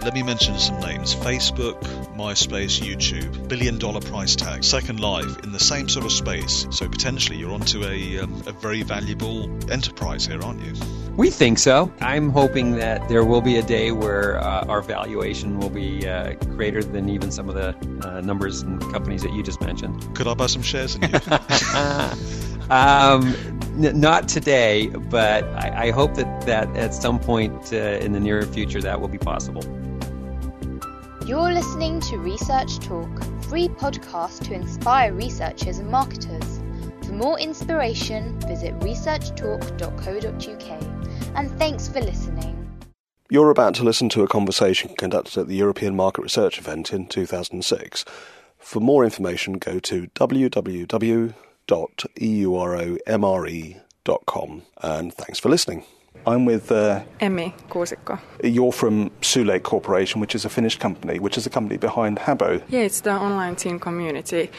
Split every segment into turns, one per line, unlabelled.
Let me mention some names Facebook, MySpace, YouTube, billion dollar price tag, Second Life in the same sort of space. So potentially you're onto a, um, a very valuable enterprise here, aren't you?
We think so. I'm hoping that there will be a day where uh, our valuation will be uh, greater than even some of the uh, numbers and companies that you just mentioned.
Could I buy some shares in you?
um, n- not today, but I, I, hope that, that at some point uh, in the near future that will be possible.
You're listening to Research Talk, free podcast to inspire researchers and marketers. For more inspiration, visit researchtalk.co.uk and thanks for listening.
You're about to listen to a conversation conducted at the European Market Research event in 2006. For more information, go to www.euromre.com. And thanks for listening. I'm with uh,
Emmy Kuusikko.
You're from Sulake Corporation, which is a Finnish company, which is a company behind Habbo.
Yeah, it's the online teen community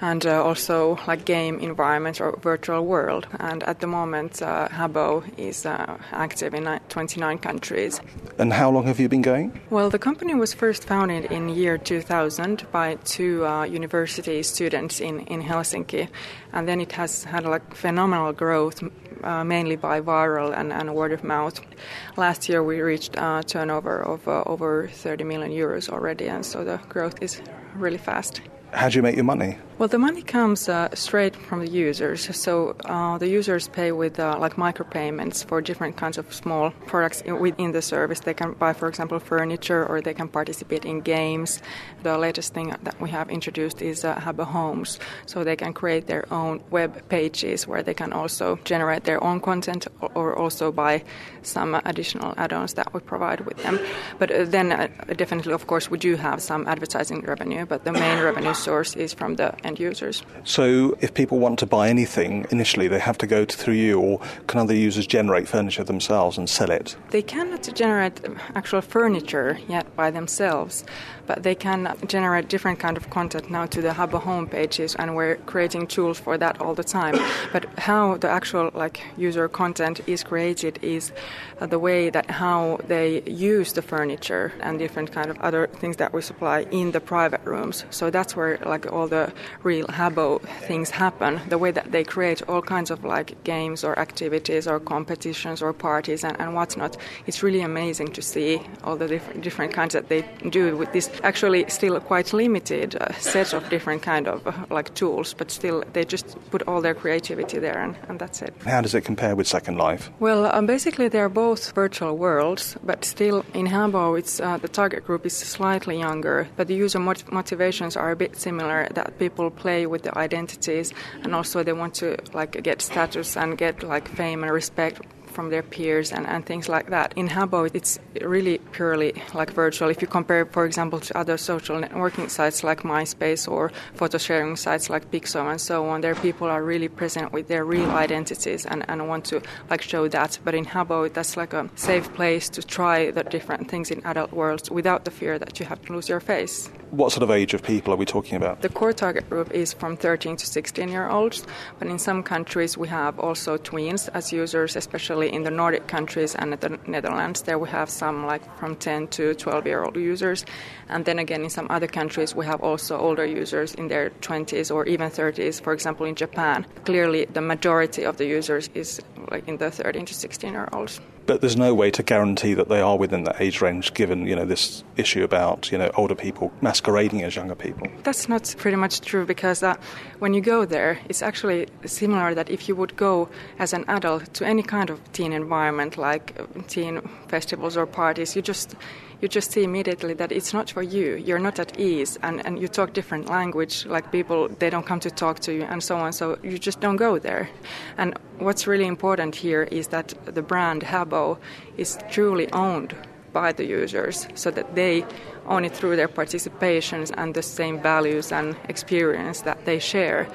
and uh, also like game environments or virtual world. And at the moment, uh, Habbo is uh, active in 29 countries.
And how long have you been going?
Well, the company was first founded in year 2000 by two uh, university students in, in Helsinki, and then it has had like phenomenal growth. Uh, mainly by viral and, and, word of mouth. Last year we reached a turnover of uh, over 30 million euros already, and so the growth is really fast.
How do you make your money?
Well, the money comes uh, straight from the users. So uh, the users pay with uh, like micropayments for different kinds of small products within the service. They can buy, for example, furniture, or they can participate in games. The latest thing that we have introduced is uh, Habbo Homes, so they can create their own web pages where they can also generate their own content, or also buy some additional add-ons that we provide with them. But uh, then, uh, definitely, of course, we do have some advertising revenue, but the main revenue source is from the end users.
So, if people want to buy anything initially, they have to go to, through you, or can other users generate furniture themselves and sell it?
They cannot generate actual furniture yet by themselves, but they can generate different kind of content now to the Habbo home pages, and we're creating tools for that all the time. But how the actual like user content is created is uh, the way that how they use the furniture and different kind of other things that we supply in the private rooms. So that's where like all the real Habbo things happen. The way that they create all kinds of like games or activities or competitions or parties and, and whatnot. It's really amazing to see all the different different kinds that they do with this actually still quite limited uh, set of different kind of uh, like tools, but still they just put all their creativity there and, and that's it.
How does it compare with Second Life?
Well, um, basically they're both virtual worlds, but still in Habbo it's uh, the target group is slightly younger, but the user mot- motivations are a bit similar. That people play with the identities and also they want to like get status and get like fame and respect from their peers and, and things like that. In Habbo, it's really purely like virtual. If you compare, for example, to other social networking sites like MySpace or photo sharing sites like Pixo and so on, there people are really present with their real identities and, and want to like show that. But in Habbo, that's like a safe place to try the different things in adult worlds without the fear that you have to lose your face.
What sort of age of people are we talking about?
The core target group is from 13 to 16 year olds, but in some countries we have also tweens as users, especially in the Nordic countries and the Netherlands. There we have some like from 10 to 12 year old users. And then again, in some other countries, we have also older users in their 20s or even 30s. For example, in Japan, clearly the majority of the users is like in the 13 to 16 year olds
but there's no way to guarantee that they are within that age range given you know this issue about you know older people masquerading as younger people.
That's not pretty much true because uh, when you go there it's actually similar that if you would go as an adult to any kind of teen environment like uh, teen festivals or parties you just you just see immediately that it's not for you. You're not at ease, and, and you talk different language. Like people, they don't come to talk to you, and so on. So you just don't go there. And what's really important here is that the brand Habbo is truly owned by the users, so that they own it through their participations and the same values and experience that they share.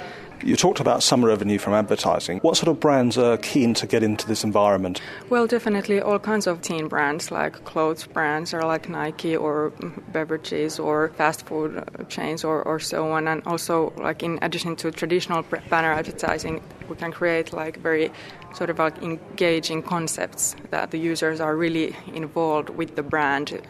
You talked about some revenue from advertising. What sort of brands are keen to get into this environment?
Well, definitely all kinds of teen brands, like clothes brands, or like Nike, or beverages, or fast food chains, or, or so on. And also, like in addition to traditional banner advertising, we can create like very sort of like engaging concepts that the users are really involved with the brand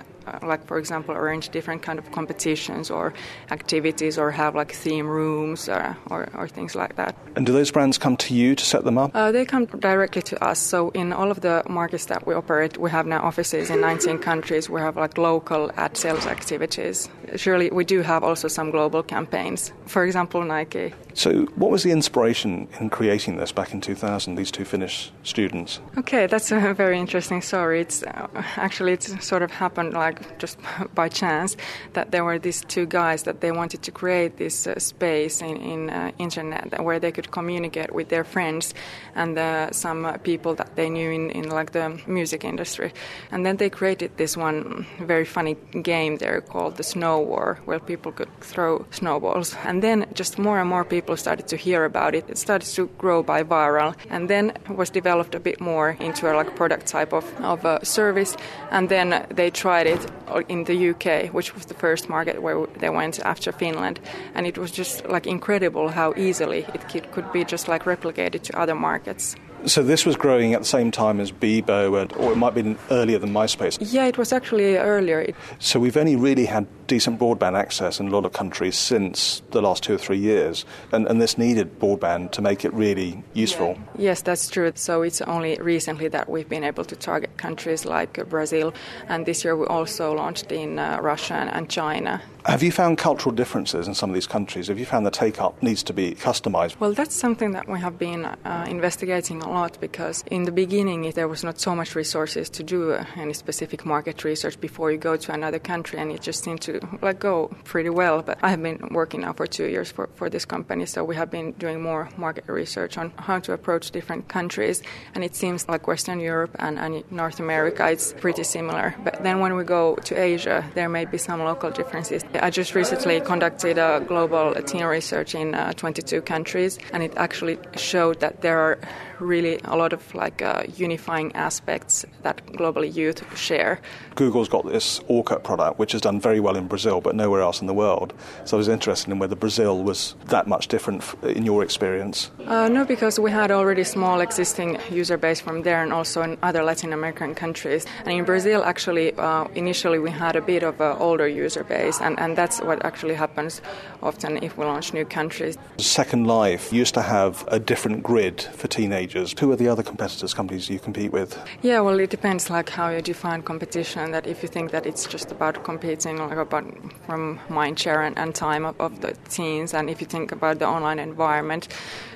like for example, arrange different kind of competitions or activities, or have like theme rooms uh, or, or things like that.
And do those brands come to you to set them up?
Uh, they come directly to us. So in all of the markets that we operate, we have now offices in 19 countries. We have like local ad sales activities. Surely we do have also some global campaigns. For example, Nike.
So, what was the inspiration in creating this back in 2000? These two Finnish students.
Okay, that's a very interesting story. It's uh, actually it's sort of happened like just by chance that there were these two guys that they wanted to create this uh, space in, in uh, internet where they could communicate with their friends and uh, some uh, people that they knew in, in like the music industry. And then they created this one very funny game there called the Snow War, where people could throw snowballs. And then just more and more people started to hear about it. It started to grow by viral, and then was developed a bit more into a like product type of of a service. And then they tried it Uh, in the UK, which was the first market where they went after Finland, and it was just like incredible how easily it could, could be just like replicated to other markets.
So this was growing at the same time as Bebo, or it might have been earlier than MySpace.
Yeah, it was actually earlier.
So we've only really had decent broadband access in a lot of countries since the last two or three years, and, and this needed broadband to make it really useful.
Yeah. Yes, that's true. So it's only recently that we've been able to target countries like Brazil, and this year we also launched in uh, Russia and China.
Have you found cultural differences in some of these countries? Have you found the take up needs to be customized?
Well, that's something that we have been uh, investigating a lot because in the beginning there was not so much resources to do uh, any specific market research before you go to another country, and it just seemed to like go pretty well. But I have been working now for two years for, for this company, so we have been doing more market research on how to approach different countries, and it seems like Western Europe and, and North America it's pretty similar. But then when we go to Asia, there may be some local differences. I just recently conducted a global teen research in uh, 22 countries, and it actually showed that there are really a lot of like uh, unifying aspects that globally youth share.
Google's got this Orkut product, which has done very well in Brazil, but nowhere else in the world. So I was interested in whether Brazil was that much different in your experience.
Uh, no, because we had already small existing user base from there, and also in other Latin American countries. And in Brazil, actually, uh, initially we had a bit of an older user base, and, and that's what actually happens often if we launch new countries.
Second Life used to have a different grid for teenagers who are the other competitors, companies you compete with?
Yeah, well, it depends like how you define competition. That if you think that it's just about competing, like about from mind share and, and time of, of, the teens, and if you think about the online environment,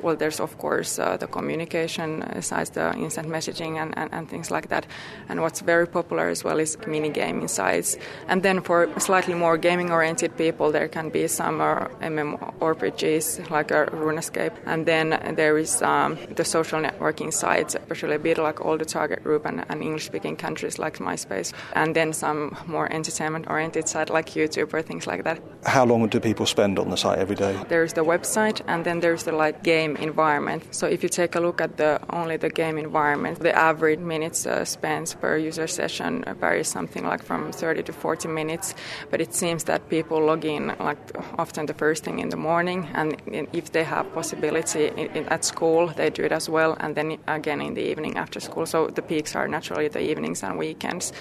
well, there's of course uh, the communication sides, the instant messaging, and, and, and, things like that. And what's very popular as well is mini gaming sites. And then for slightly more gaming-oriented people, there can be some uh, MMORPGs like a RuneScape, and then there is um, the social networking sites, especially a bit like all the target group and, and English speaking countries like MySpace, and then some more entertainment oriented site like YouTube or things like that.
How long do people spend on the site every day?
There's the website and then there's the like game environment. So if you take a look at the only the game environment, the average minutes uh, spent per user session varies something like from 30 to 40 minutes, but it seems that people log in like often the first thing in the morning and if they have possibility in, in, at school, they do it as well and then again in the evening after school. So the peaks are naturally the evenings and weekends.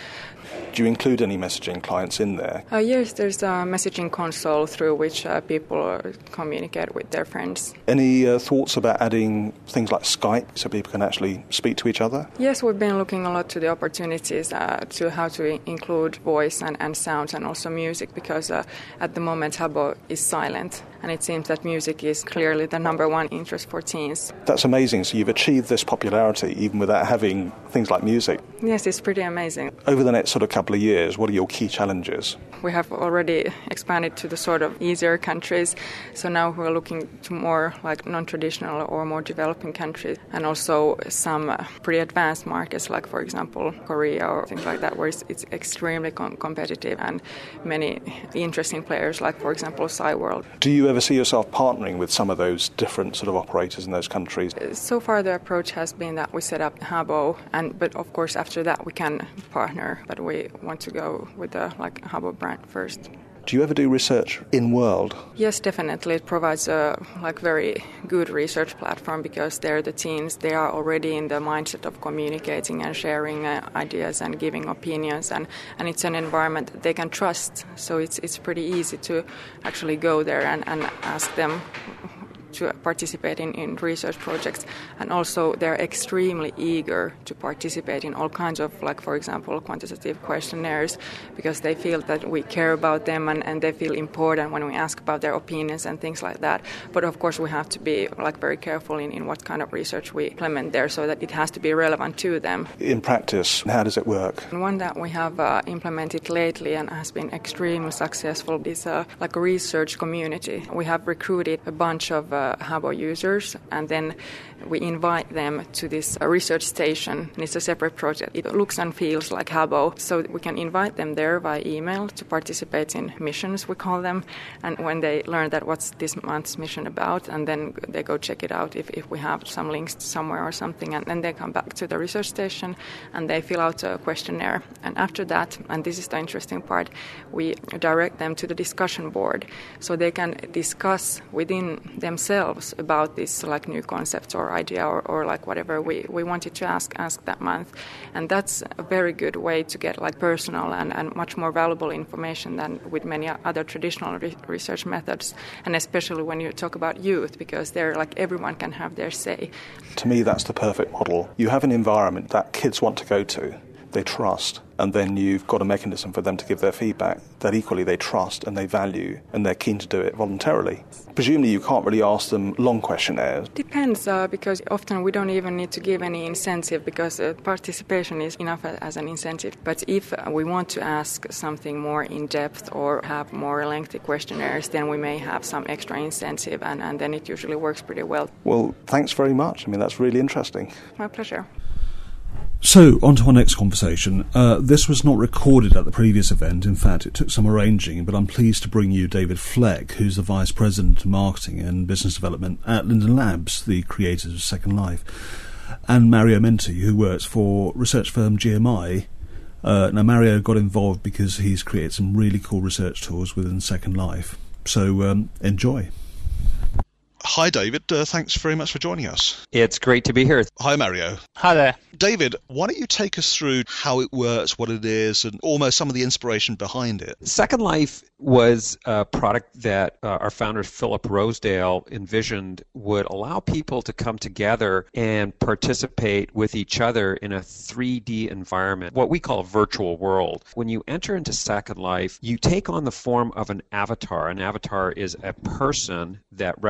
Do you include any messaging clients in there?
Uh, yes, there's a messaging console through which uh, people communicate with their friends.
Any uh, thoughts about adding things like Skype so people can actually speak to each other?
Yes, we've been looking a lot to the opportunities uh, to how to include voice and, and sounds and also music because uh, at the moment Habbo is silent and it seems that music is clearly the number one interest for teens.
That's amazing. So you've achieved this popularity even without having things like music.
Yes, it's pretty amazing.
Over the next sort of couple of years, what are your key challenges?
We have already expanded to the sort of easier countries, so now we're looking to more like non-traditional or more developing countries, and also some uh, pretty advanced markets, like for example Korea or things like that, where it's, it's extremely com- competitive and many interesting players, like for example Cyworld.
Do you ever see yourself partnering with some of those different sort of operators in those countries?
So far, the approach has been that we set up Habbo, and but of course after that we can partner, but we want to go with the like Habbo brand first.
Do you ever do research in world?
Yes, definitely. It provides a like very good research platform because they're the teams. They are already in the mindset of communicating and sharing uh, ideas and giving opinions, and, and it's an environment that they can trust. So it's it's pretty easy to actually go there and, and ask them to participate in, in research projects and also they're extremely eager to participate in all kinds of like for example quantitative questionnaires because they feel that we care about them and, and they feel important when we ask about their opinions and things like that. But of course we have to be like very careful in, in what kind of research we implement there so that it has to be relevant to them.
In practice how does it work?
And one that we have uh, implemented lately and has been extremely successful is uh, like a research community. We have recruited a bunch of uh, uh, Habbo users, and then we invite them to this uh, research station. And it's a separate project. It looks and feels like Habbo, so we can invite them there by email to participate in missions, we call them. And when they learn that what's this month's mission about, and then they go check it out if, if we have some links somewhere or something, and then they come back to the research station and they fill out a questionnaire. And after that, and this is the interesting part, we direct them to the discussion board so they can discuss within themselves themselves about this like new concept or idea or, or like whatever we, we wanted to ask ask that month. And that's a very good way to get like personal and, and much more valuable information than with many other traditional re- research methods. And especially when you talk about youth because they're like everyone can have their say.
To me that's the perfect model. You have an environment that kids want to go to they trust, and then you've got a mechanism for them to give their feedback that equally they trust and they value and they're keen to do it voluntarily. Presumably, you can't really ask them long questionnaires.
Depends, uh, because often we don't even need to give any incentive because uh, participation is enough as an incentive. But if we want to ask something more in depth or have more lengthy questionnaires, then we may have some extra incentive, and, and then it usually works pretty well.
Well, thanks very much. I mean, that's really interesting.
My pleasure.
So, on to our next conversation. Uh, this was not recorded at the previous event. In fact, it took some arranging, but I'm pleased to bring you David Fleck, who's the Vice President of Marketing and Business Development at Linden Labs, the creators of Second Life, and Mario Menti, who works for research firm GMI. Uh, now, Mario got involved because he's created some really cool research tools within Second Life. So, um, enjoy. Hi, David. Uh, thanks very much for joining us.
It's great to be here.
Hi, Mario.
Hi there.
David, why don't you take us through how it works, what it is, and almost some of the inspiration behind it?
Second Life was a product that uh, our founder Philip Rosedale envisioned would allow people to come together and participate with each other in a 3D environment, what we call a virtual world. When you enter into Second Life, you take on the form of an avatar. An avatar is a person that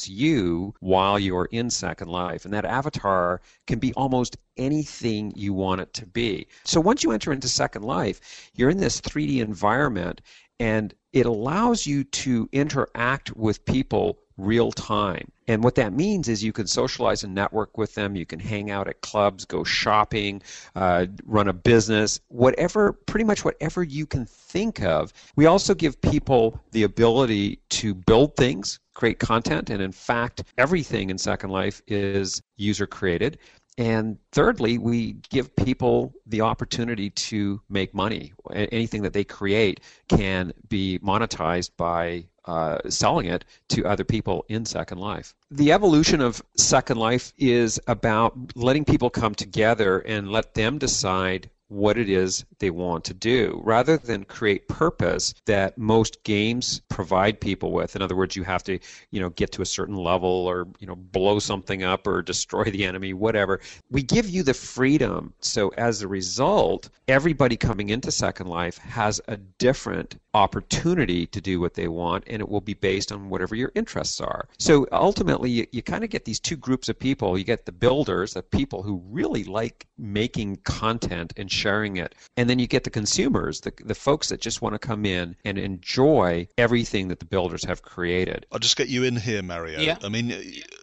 represents you while you're in Second Life, and that avatar can be almost anything you want it to be. So once you enter into Second Life, you're in this 3D environment and it allows you to interact with people real time. And what that means is you can socialize and network with them. You can hang out at clubs, go shopping, uh, run a business, whatever, pretty much whatever you can think of. We also give people the ability to build things, create content, and in fact, everything in Second Life is user created. And thirdly, we give people the opportunity to make money. Anything that they create can be monetized by uh, selling it to other people in Second Life. The evolution of Second Life is about letting people come together and let them decide what it is they want to do rather than create purpose that most games provide people with. In other words you have to you know get to a certain level or you know blow something up or destroy the enemy whatever. We give you the freedom. So as a result everybody coming into second life has a different opportunity to do what they want and it will be based on whatever your interests are. So ultimately you, you kind of get these two groups of people. You get the builders the people who really like making content and sharing it. And then you get the consumers, the, the folks that just want to come in and enjoy everything that the builders have created.
I'll just get you in here, Mario.
Yeah.
I mean,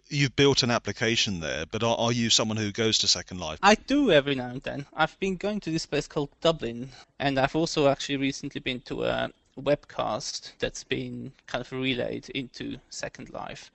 you've built an application there, but are, are you someone who goes to Second Life?
I do every now and then. I've been going to this place called Dublin, and I've also actually recently been to a webcast that's been kind of relayed into Second Life.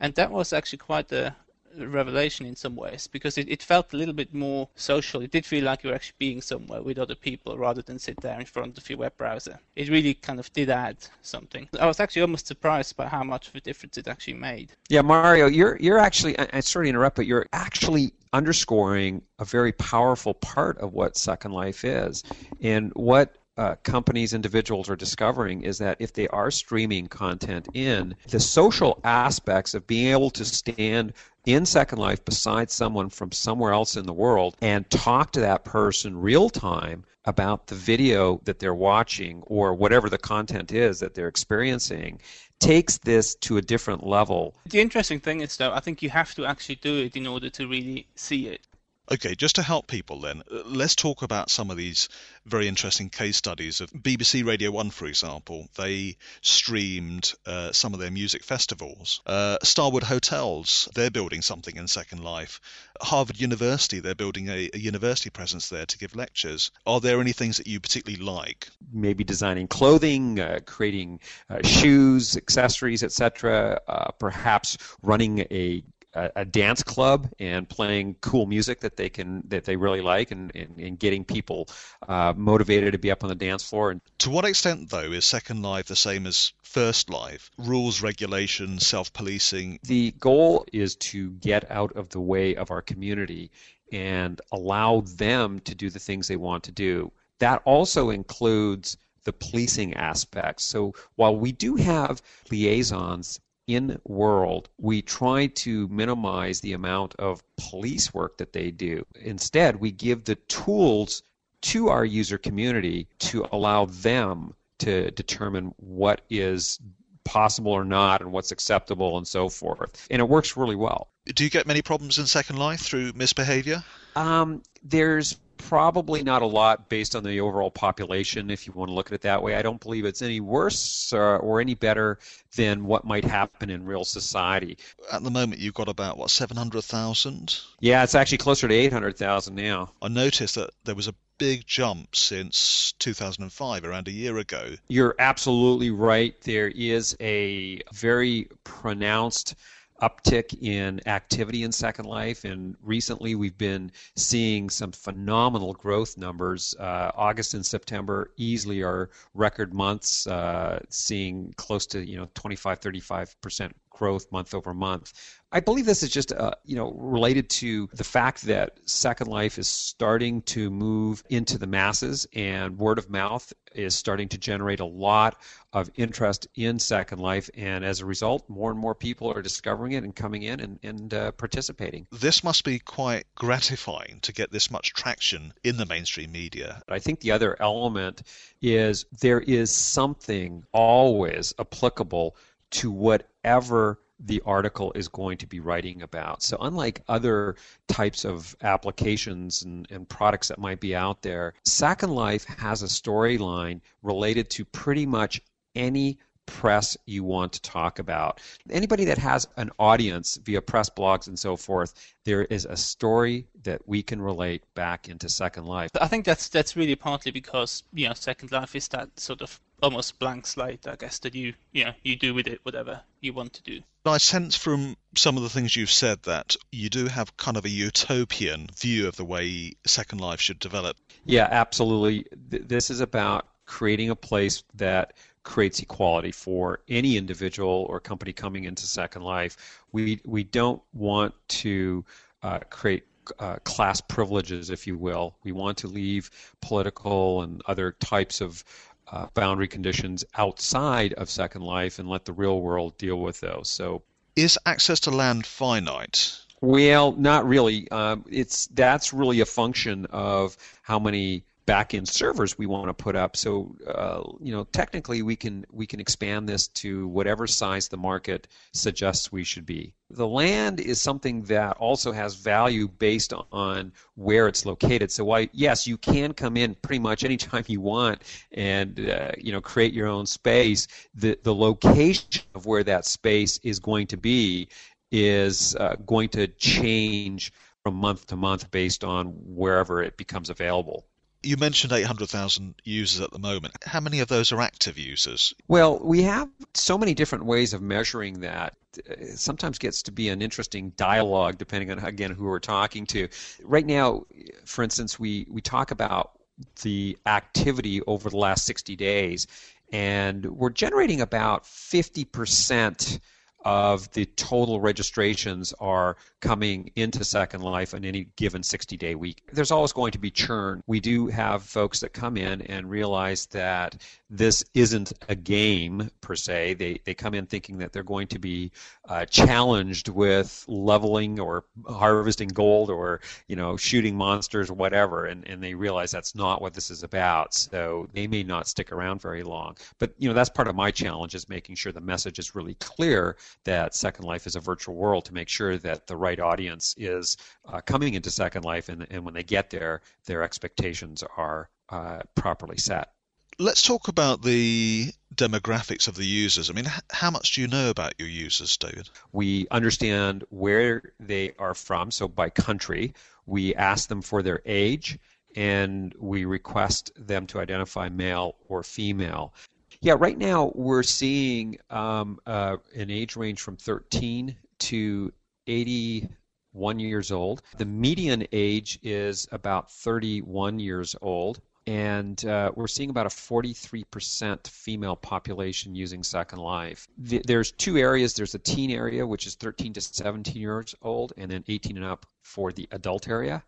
And that was actually quite a revelation in some ways because it, it felt a little bit more social. It did feel like you were actually being somewhere with other people rather than sit there in front of your web browser. It really kind of did add something. I was actually almost surprised by how much of a difference it actually made.
Yeah, Mario, you're you're actually I, I sorry to interrupt, but you're actually underscoring a very powerful part of what Second Life is. And what uh, companies, individuals are discovering is that if they are streaming content in, the social aspects of being able to stand in Second Life beside someone from somewhere else in the world and talk to that person real time about the video that they're watching or whatever the content is that they're experiencing takes this to a different level.
The interesting thing is, though, I think you have to actually do it in order to really see it.
Okay, just to help people then, uh, let's talk about some of these very interesting case studies of BBC Radio 1, for example. They streamed uh, some of their music festivals. Uh, Starwood Hotels, they're building something in Second Life. Harvard University, they're building a, a university presence there to give lectures. Are there any things that you particularly like?
Maybe designing clothing, uh, creating uh, shoes, accessories, etc. Uh, perhaps running a a, a, dance club and playing cool music that they can that they really like and, and, and getting people uh, motivated to be up on the dance floor. And
to what extent, though, is Second Life the same as First Life? Rules, regulations, self-policing.
The goal is to get out of the way of our community and allow them to do the things they want to do. That also includes the policing aspects. So while we do have liaisons in world, we try to minimize the amount of police work that they do. Instead, we give the tools to our user community to allow them to determine what is possible or not and what's acceptable and so forth. And it works really well.
Do you get many problems in Second Life through misbehavior?
Um, there's probably not a lot based on the overall population, if you want to look at it that way. I don't believe it's any worse uh, or any better than what might happen in real society.
At the moment, you've got about, what, 700,000?
Yeah, it's actually closer to 800,000 now.
I noticed that there was a big jump since 2005, around a year ago.
You're absolutely right. There is a very pronounced uptick in activity in Second Life, and recently we've been seeing some phenomenal growth numbers. Uh, August and September easily are record months, uh, seeing close to you know 25, 35 percent growth month over month. I believe this is just uh, you know related to the fact that Second Life is starting to move into the masses, and word of mouth is starting to generate a lot of interest in Second Life, and as a result, more and more people are discovering it and coming in and, and uh, participating.
This must be quite gratifying to get this much traction in the mainstream media.
I think the other element is there is something always applicable to whatever the article is going to be writing about. So, unlike other types of applications and, and products that might be out there, Second Life has a storyline related to pretty much any press you want to talk about. Anybody that has an audience via press blogs and so forth, there is a story that we can relate back into Second Life.
I think that's that's really partly because you know Second Life is that sort of almost blank slate, I guess, that you you know you do with it whatever you want to do.
I sense from some of the things you've said that you do have kind of a utopian view of the way Second Life should develop.
Yeah, absolutely. This is about creating a place that creates equality for any individual or company coming into Second Life. We we don't want to uh, create uh, class privileges, if you will. We want to leave political and other types of uh, boundary conditions outside of Second Life and let the real world deal with those. So,
is access to land finite?
Well, not really. Um, it's that's really a function of how many backend servers we want to put up. So uh, you know, technically we can we can expand this to whatever size the market suggests we should be. The land is something that also has value based on where it's located. So why yes, you can come in pretty much anytime you want and uh, you know create your own space. The the location of where that space is going to be is uh, going to change from month to month based on wherever it becomes available.
You mentioned 800,000 users at the moment. How many of those are active users?
Well, we have so many different ways of measuring that. It sometimes gets to be an interesting dialogue depending on again who we're talking to. Right now, for instance, we we talk about the activity over the last 60 days and we're generating about 50% of the total registrations are coming into Second Life in any given 60 day week. There's always going to be churn. We do have folks that come in and realize that this isn't a game per se. They, they come in thinking that they're going to be uh, challenged with leveling or harvesting gold or you know shooting monsters or whatever, and, and they realize that's not what this is about. So they may not stick around very long. But you know that's part of my challenge is making sure the message is really clear that Second Life is a virtual world to make sure that the right audience is uh, coming into Second Life, and, and when they get there, their expectations are uh, properly set.
Let's talk about the demographics of the users. I mean, how much do you know about your users, David?
We understand where they are from, so by country. We ask them for their age, and we request them to identify male or female. Yeah, right now we're seeing um, uh, an age range from 13 to 81 years old. The median age is about 31 years old and uh, we're seeing about a 43% female population using Second Life. There's two areas. There's a teen area, which is 13 to 17 years old, and then 18 and up for the adult area.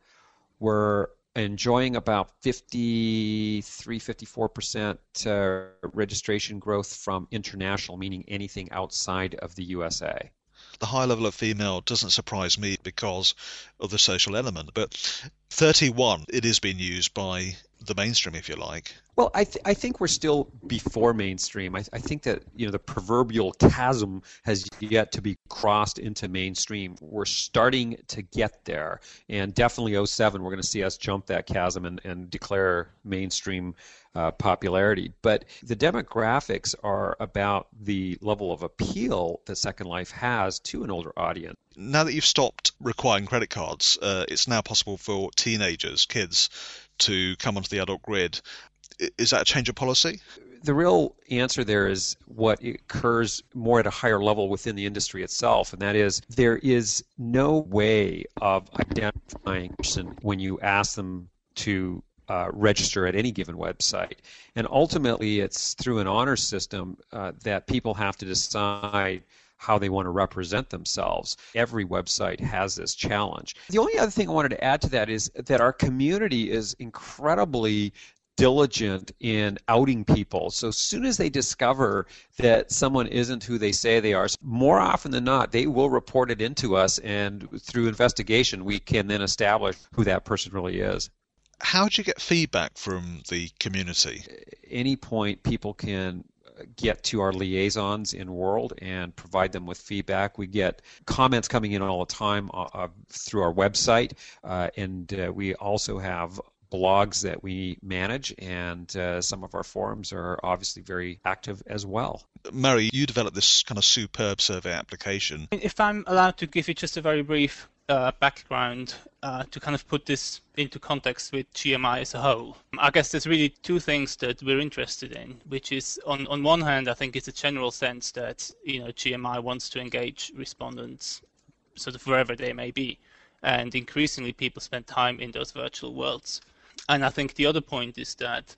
We're enjoying about 53, 54% uh, registration growth from international, meaning anything outside of the USA
the high level of female doesn't surprise me because of the social element. But 31, it is being used by the mainstream, if you like.
Well, I, th- I think we're still before mainstream. I, th- I think that you know the proverbial chasm has yet to be crossed into mainstream. We're starting to get there, and definitely 07, we're going to see us jump that chasm and, and declare mainstream uh, popularity. But the demographics are about the level of appeal that Second Life has to an older audience.
Now that you've stopped requiring credit cards, uh, it's now possible for teenagers, kids, to come onto the adult grid. Is that a change of policy?
the real answer there is what occurs more at a higher level within the industry itself, and that is there is no way of identifying a person when you ask them to uh, register at any given website. And ultimately, it's through an honor system uh, that people have to decide how they want to represent themselves. Every website has this challenge. The only other thing I wanted to add to that is that our community is incredibly diligent in outing people. So as soon as they discover that someone isn't who they say they are, more often than not, they will report it into us, and through investigation, we can then establish who that person really is
how do you get feedback from the community?
Any point, people can get to our liaisons in world and provide them with feedback. We get comments coming in all the time uh, uh, through our website uh, and uh, we also have blogs that we manage and uh, some of our forums are obviously very active as well.
Mario you developed this kind of superb survey application.
If i'm allowed to give you just a very brief uh, background uh, to kind of put this into context with GMI as a whole. I guess there's really two things that we're interested in, which is on, on one hand, I think it's a general sense that you know GMI wants to engage respondents sort of wherever they may be, and increasingly people spend time in those virtual worlds. And I think the other point is that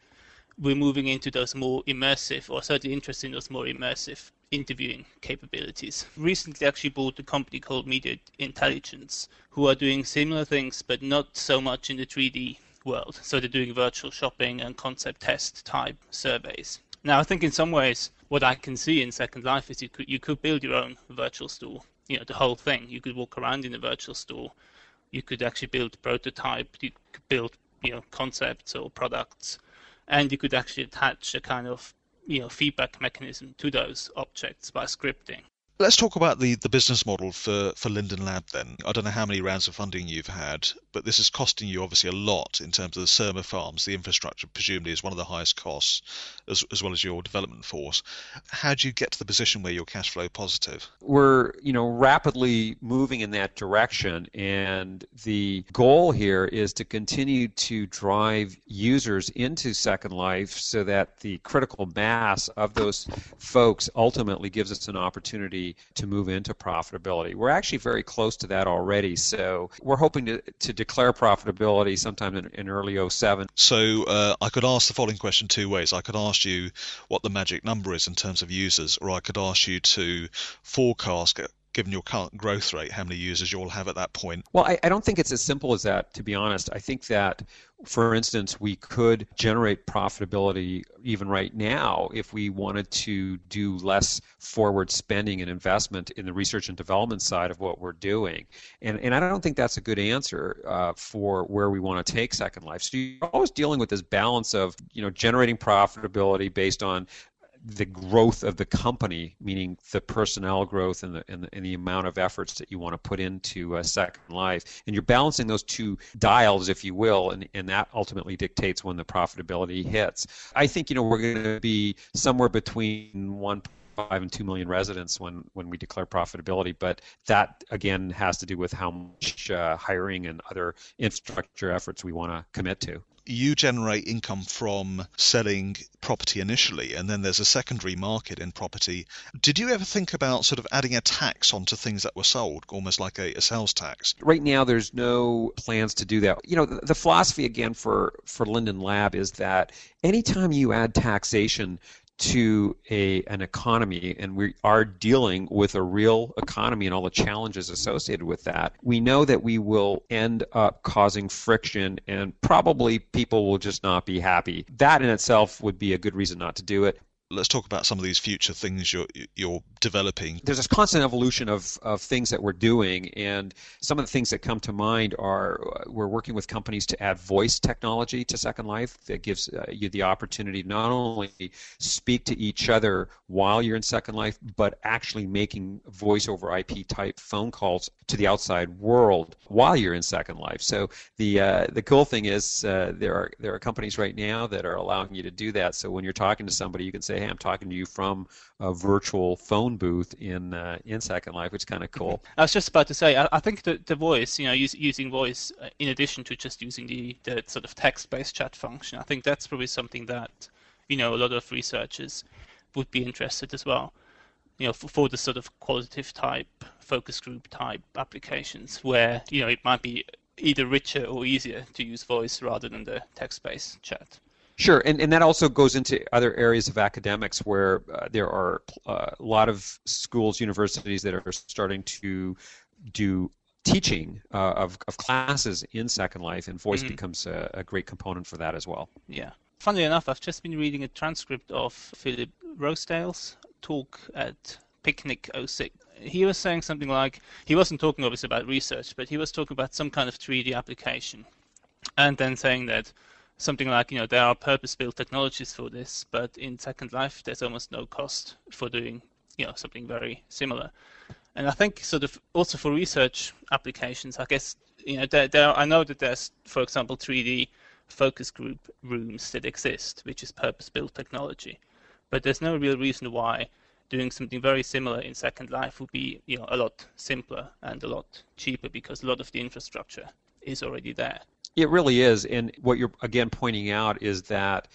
we're moving into those more immersive, or certainly interested in those more immersive interviewing capabilities. Recently, actually bought a company called Media Intelligence, who are doing similar things, but not so much in the 3D world. So they're doing virtual shopping and concept test type surveys. Now, I think in some ways, what I can see in Second Life is you could you could build your own virtual store. You know, the whole thing. You could walk around in a virtual store. You could actually build prototype. You could build you know concepts or products, and you could actually attach a kind of you know feedback mechanism to those objects by scripting.
Let's talk about the, the business model for, for Linden Lab then. I don't know how many rounds of funding you've had, but this is costing you obviously a lot in terms of the server farms. The infrastructure presumably is one of the highest costs, as, as well as your development force. How do you get to the position where you're cash flow positive?
We're you know rapidly moving in that direction, and the goal here is to continue to drive users into Second Life so that the critical mass of those folks ultimately gives us an opportunity to move into profitability. We're actually very close to that already, so we're hoping to, to declare profitability sometime in, in early 07.
So uh, I could ask the following question two ways. I could ask you what the magic number is in terms of users, or I could ask you to forecast given your current growth rate, how many users you'll have at that point?
Well, I, I, don't think it's as simple as that, to be honest. I think that, for instance, we could generate profitability even right now if we wanted to do less forward spending and investment in the research and development side of what we're doing. And, and I don't think that's a good answer uh, for where we want to take Second Life. So you're always dealing with this balance of, you know, generating profitability based on the growth of the company, meaning the personnel growth and the, and the, and the amount of efforts that you want to put into a Second Life. And you're balancing those two dials, if you will, and, and that ultimately dictates when the profitability hits. I think, you know, we're going to be somewhere between one five and two million residents when when we declare profitability. But that again has to do with how much uh, hiring and other infrastructure efforts we want to commit to
you generate income from selling property initially, and then there's a secondary market in property. Did you ever think about sort of adding a tax onto things that were sold, almost like a, a sales tax?
Right now, there's no plans to do that. You know, the, the philosophy again for for Linden Lab is that anytime you add taxation to a an economy and we are dealing with a real economy and all the challenges associated with that we know that we will end up causing friction and probably people will just not be happy. That in itself would be a good reason not to do it
let's talk about some of these future things you're you're developing.
There's this constant evolution of, of things that we're doing, and some of the things that come to mind are uh, we're working with companies to add voice technology to Second Life that gives uh, you the opportunity not only speak to each other while you're in Second Life, but actually making voice over IP type phone calls to the outside world while you're in Second Life. So the uh, the cool thing is uh, there are there are companies right now that are allowing you to do that. So when you're talking to somebody, you can say, "Hey, I'm talking to you from a virtual phone booth in uh, in Second Life, which is kind of cool."
I was just about to say, I, I think the the voice, you know, use, using voice uh, in addition to just using the the sort of text-based chat function, I think that's probably something that you know a lot of researchers would be interested as well you know, for, for the sort of qualitative type, focus group type applications where, you know, it might be either richer or easier to use voice rather than the text-based chat.
Sure, and, and that also goes into other areas of academics where uh, there are uh, a lot of schools, universities that are starting to do teaching uh, of, of classes in Second Life, and voice mm-hmm. becomes a, a, great component for that as well.
Yeah. Funnily enough, I've just been reading a transcript of Philip Rosedale's talk at Picnic 06. He was saying something like, he wasn't talking obviously about research, but he was talking about some kind of 3D application. And then saying that something like, you know, there are purpose-built technologies for this, but in Second Life there's almost no cost for doing, you know, something very similar. And I think sort of also for research applications, I guess, you know, there, there I know that there's, for example, 3D focus group rooms that exist, which is purpose-built technology but there's no real reason why doing something very similar in Second Life would be you know a lot simpler and a lot cheaper because a lot of the infrastructure is already there.
It really is, and what you're again pointing out is that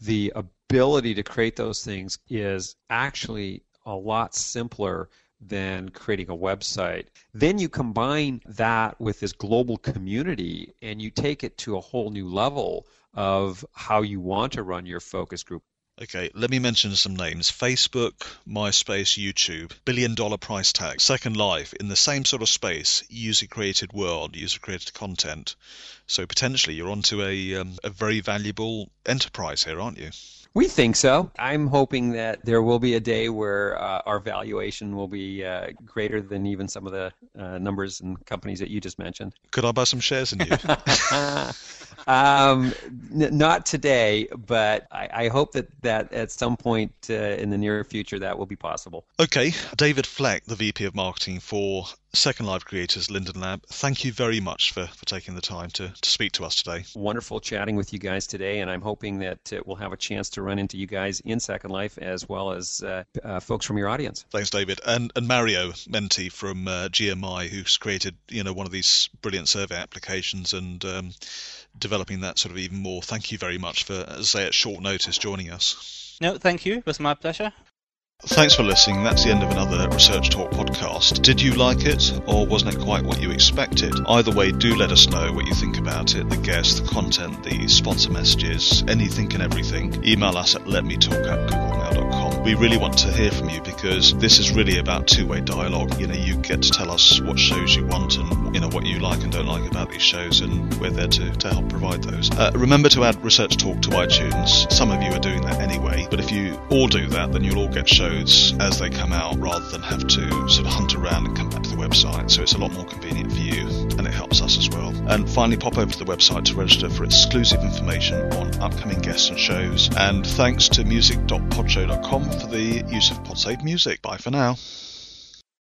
the ability to create those things is actually a lot simpler than creating a website. Then you combine that with this global community and you take it to a whole new level of how you want to run your focus group.
Okay, let me mention some names Facebook, MySpace, YouTube, billion dollar price tag, Second Life, in the same sort of space, user created world, user created content. So potentially you're onto a, um, a very valuable enterprise here, aren't you?
We think so. I'm hoping that there will be a day where uh, our valuation will be uh, greater than even some of the uh, numbers and companies that you just mentioned.
Could I buy some shares in you?
um, n- not today, but I, I, hope that, that at some point uh, in the near future that will be possible.
Okay, David Fleck, the VP of Marketing for Second Life Creators Linden Lab, thank you very much for, for taking the time to, to speak to us today.
Wonderful chatting with you guys today, and I'm hoping that uh, we'll have a chance to run into you guys in Second Life as well as uh, uh, folks from your audience.
Thanks, David. And, and Mario Menti from uh, GMI, who's created you know one of these brilliant survey applications and um, developing that sort of even more. Thank you very much for, as I say, at short notice joining us.
No, thank you. It was my pleasure.
Thanks for listening. That's the end of another Research Talk podcast. Did you like it, or wasn't it quite what you expected? Either way, do let us know what you think about it the guests, the content, the sponsor messages, anything and everything. Email us at letmetalk at googlemail.com. We really want to hear from you because this is really about two way dialogue. You know, you get to tell us what shows you want and, you know, what you like and don't like about these shows, and we're there to, to help provide those. Uh, remember to add Research Talk to iTunes. Some of you are doing that anyway, but if you all do that, then you'll all get shows as they come out rather than have to sort of hunt around and come back to the website. So it's a lot more convenient for you it helps us as well. And finally, pop over to the website to register for exclusive information on upcoming guests and shows. And thanks to music.podshow.com for the use of PodSafe music. Bye for now.